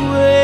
Igwe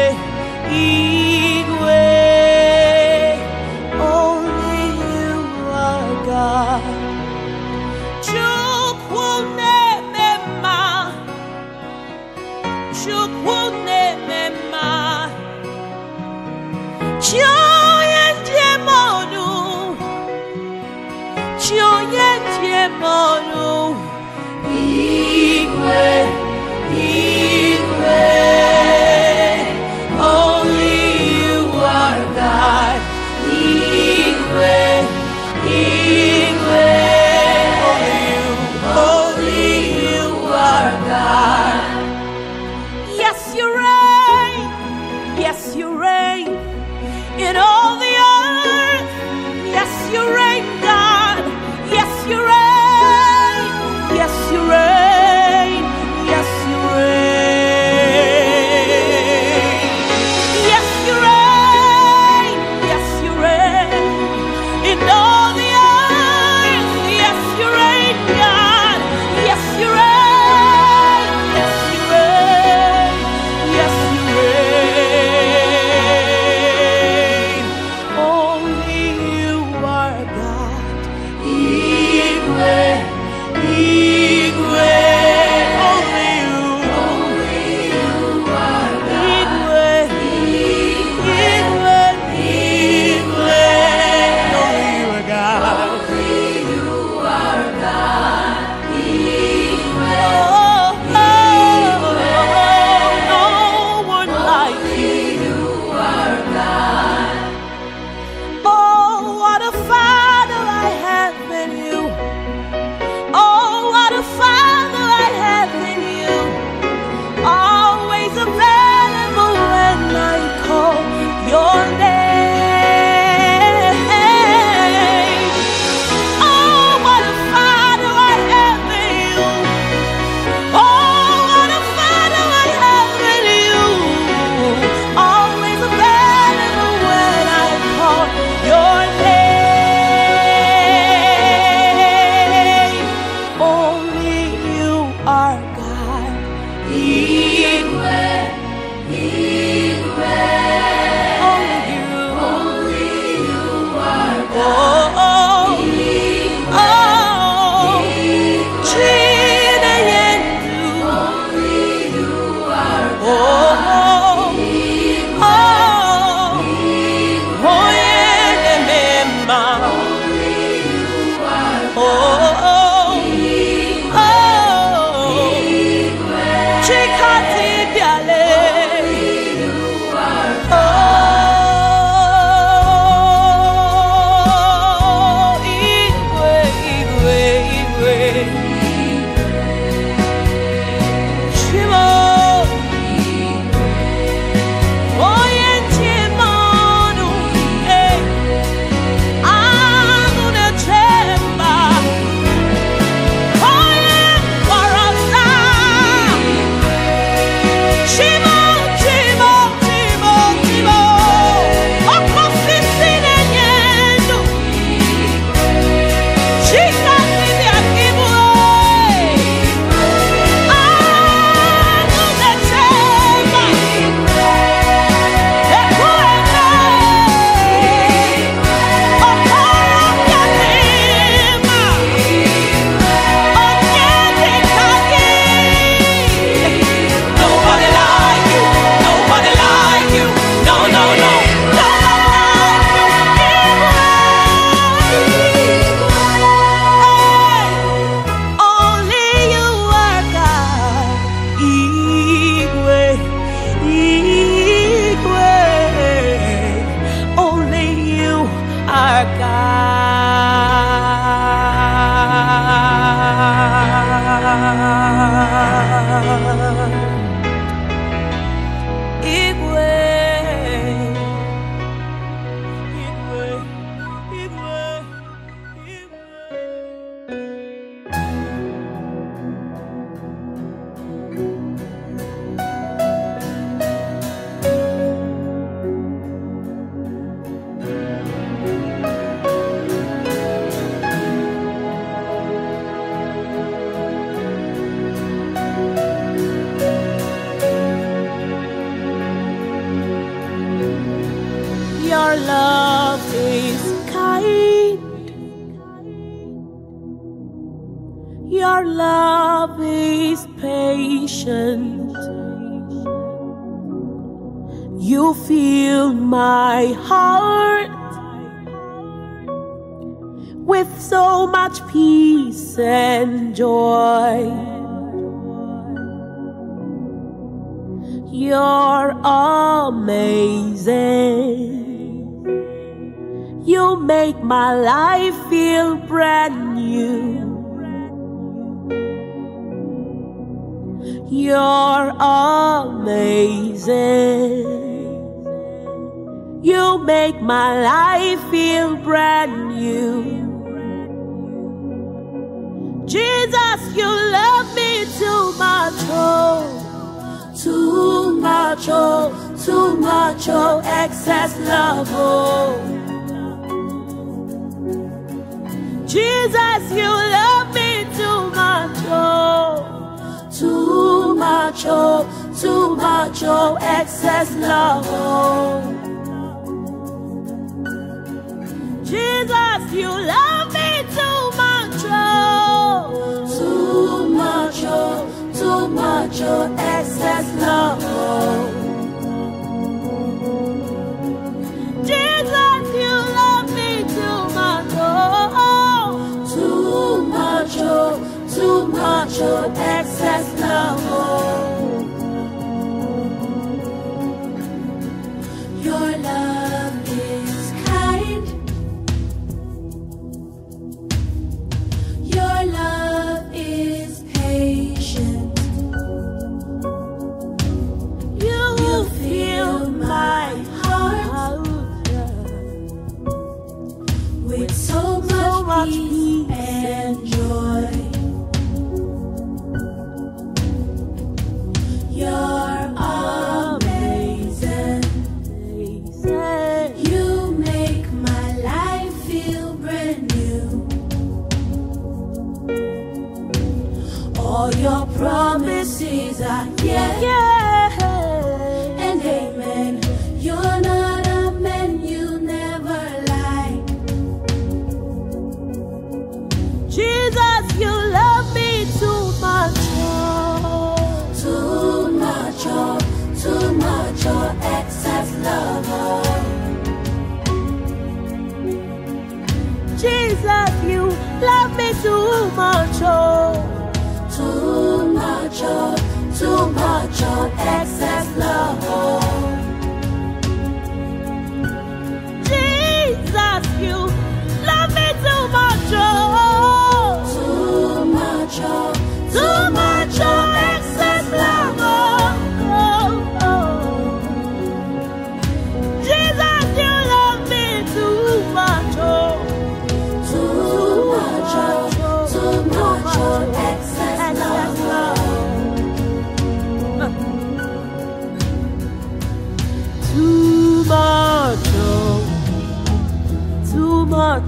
heart with so much peace and joy. You're amazing. You make my life feel brand new. You're amazing. You make my life feel brand new. Jesus, you love me too much, oh, too much, oh, too much, oh, excess love, oh. Jesus, you love me too much, oh, too much, oh, too much, oh, excess love, oh. Jesus, you love me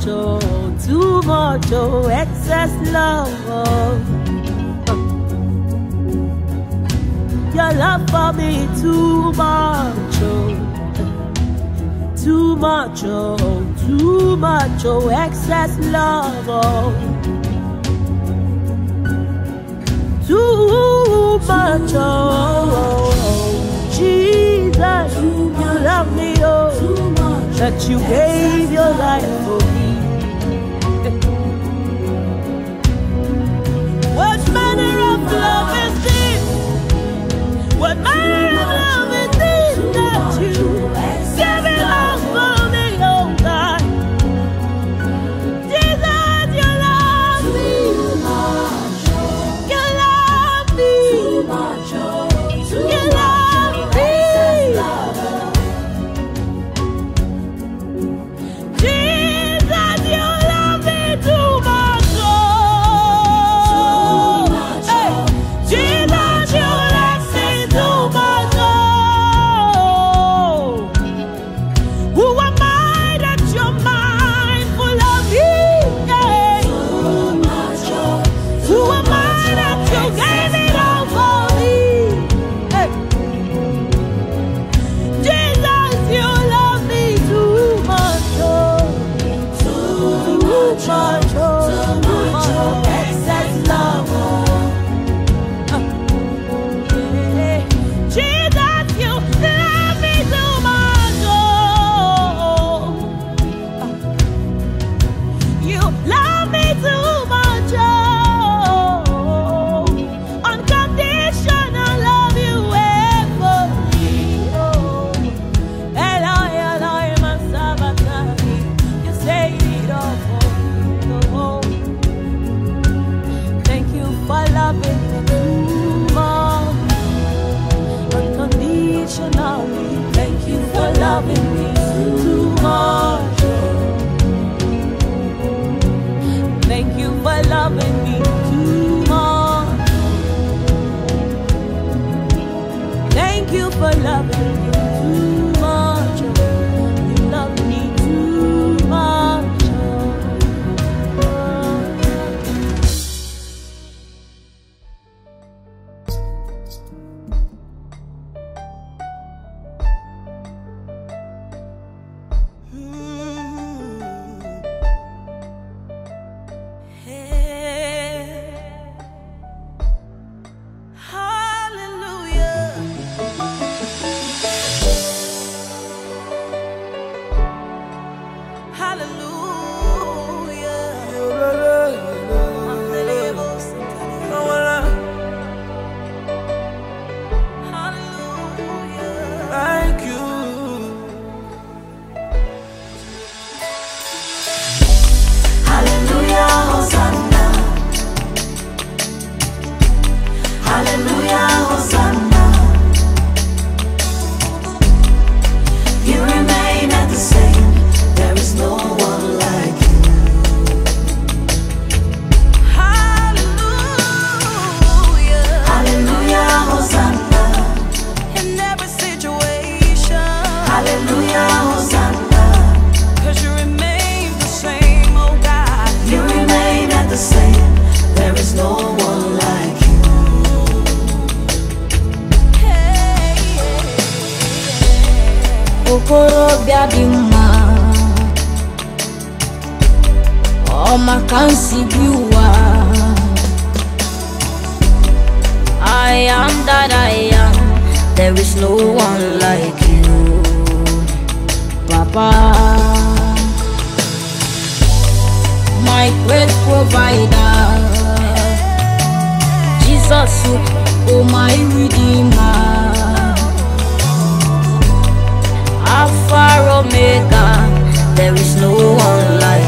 too much, oh, too much, oh, excess love. Your love for me too much, oh. Too much, oh, too much, oh, excess love, oh. Too much, oh, Jesus, you love me, oh, that you gave your life for me. What of love is this that you ọmọ kan sì bí wá. I am that I am, there is no one like you, Papa. My great provider, Jesus, oh my redeemer. Alpha Omega, there is no one like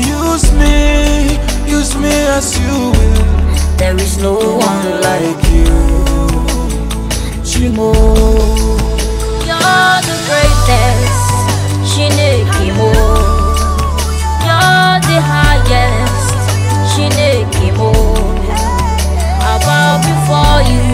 use me, use me as you will. There is no one like you, Chimo. You're the greatest, Shinekimo. You're the highest, Shinekimo. I bow before you.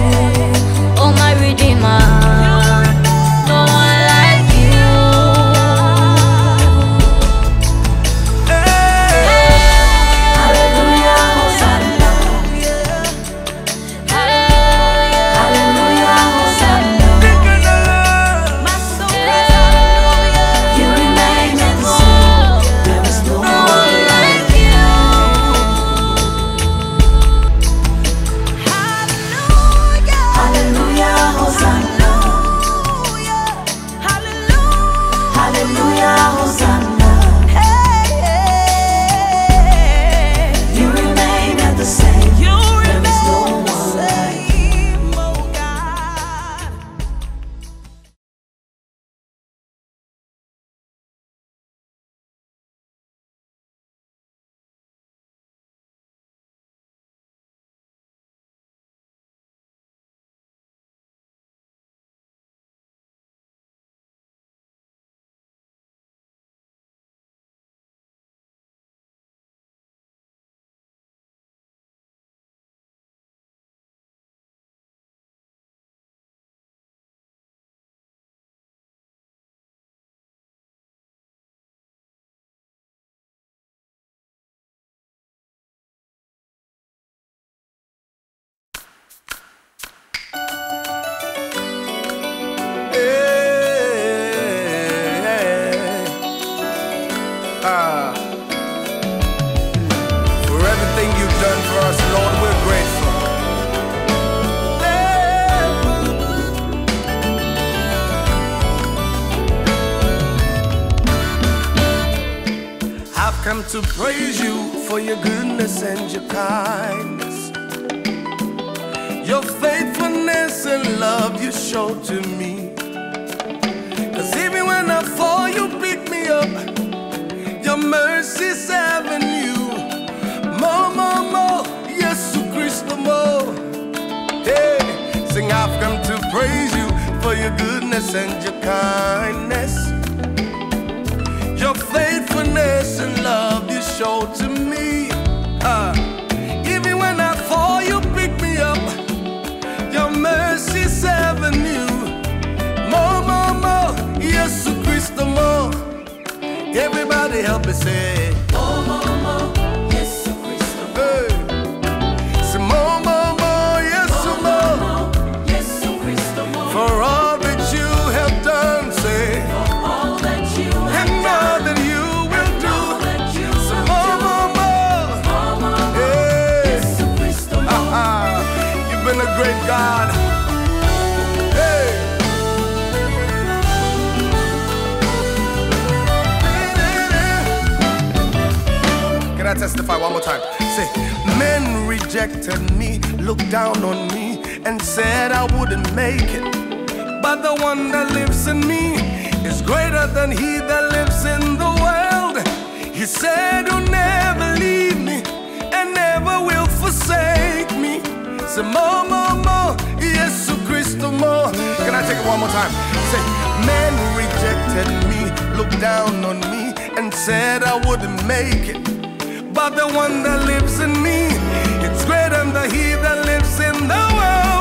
To praise you for your goodness and your kindness. Your faithfulness and love you show to me. Cause even when I fall, you pick me up. Your mercy's avenue. More, more, more. Yes, Christ, more. Hey, sing, I've come to praise you for your goodness and your kindness. Your faithfulness and love show to me. Uh, even when I fall, you pick me up. Your mercy's avenue. More, more, more. Yes, Christ, more. Everybody help me say. A God. Hey. Can I testify one more time? Say, men rejected me, looked down on me, and said I wouldn't make it. But the one that lives in me is greater than he that lives in the world. He said, You'll never leave me and never will forsake me. Say, more, I take it one more time? Say, men rejected me, looked down on me, and said I wouldn't make it. But the one that lives in me, it's greater than he that lives in the world.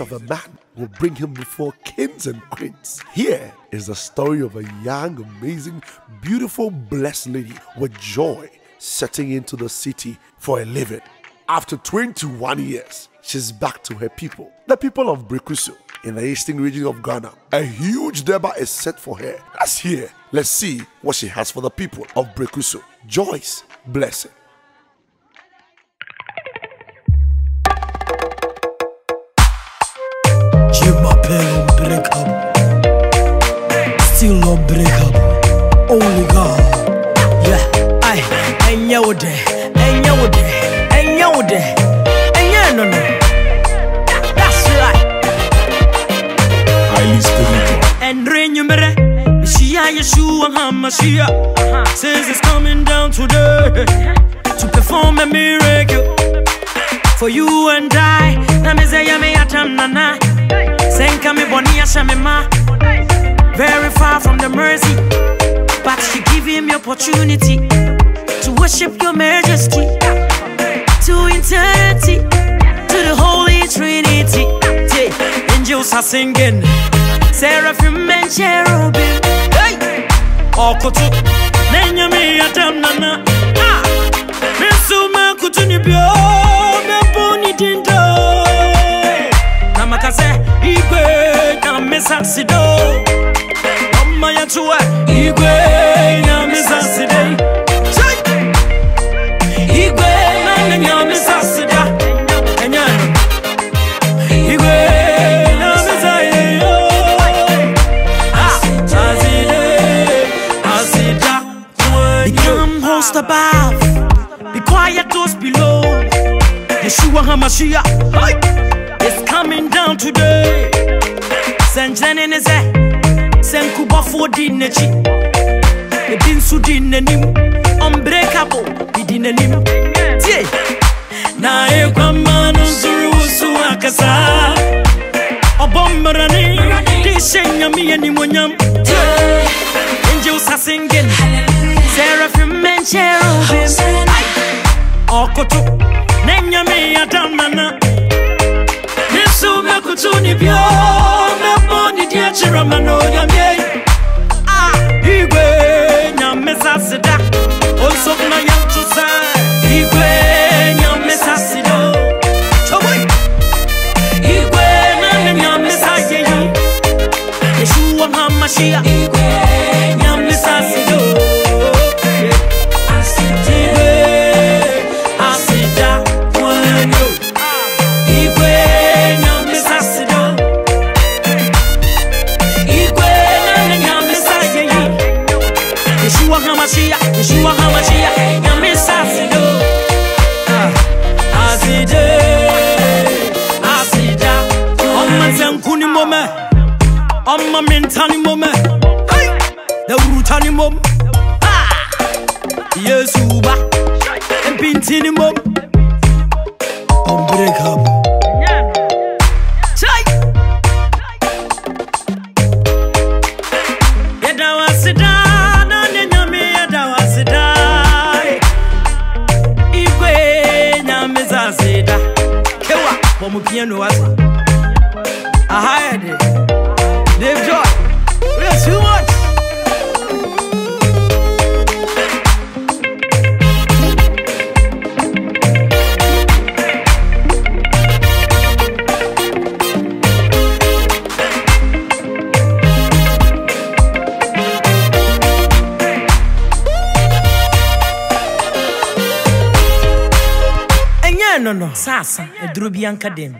Of a man will bring him before kings and queens. Here is the story of a young, amazing, beautiful, blessed lady with joy setting into the city for a living. After 21 years, she's back to her people, the people of Brekusu in the eastern region of Ghana. A huge durbar is set for her. Let's hear. Let's see what she has for the people of Brekusu. Joyce, blessing. Pen break up. Still no break up. Only God. Yeah. I enya wo de. Enya wo de. Enya wo de. Enya no no. That's right. Highly spiritual. And rain you mere. Shia Yeshua HaMashiach uh-huh. says it's coming down today to perform a miracle for you Senka me boni asha me ma. Very far from the mercy, but she give him the opportunity to worship your majesty. To eternity. To the Holy Trinity. Angels are singing, seraphim and cherubim. Hey, Okoto, nenya me atam nana. Ah, me so kutuni bio. to. Igwe nyame sasida. Igwe nane nyame sasida. Enya. Igwe nyame sasida. Ah, asida, asida. Become host above. Be quiet those below. Yeshua HaMashiach is coming down today. Sɛnkyerɛnne ne sɛ sɛ nkubɔfoɔ di n'akyi ebi nso di n'anim unbreakable di n'anim tie. Na ekwama no nsoro wo so akasa. Ɔbɔ mmarane de hyɛ nyame animonyam angels are singing seraphim and cherubim ɔkoto na nyame adamana ne so mɛkoto ne bio ni die chira dem.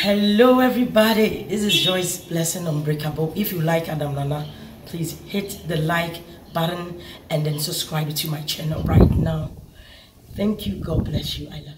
Hello, everybody. This is Joyce Blessing Unbreakable. If you like Adam Nana, please hit the like button and then subscribe to my channel right now. Thank you. God bless you. I love you.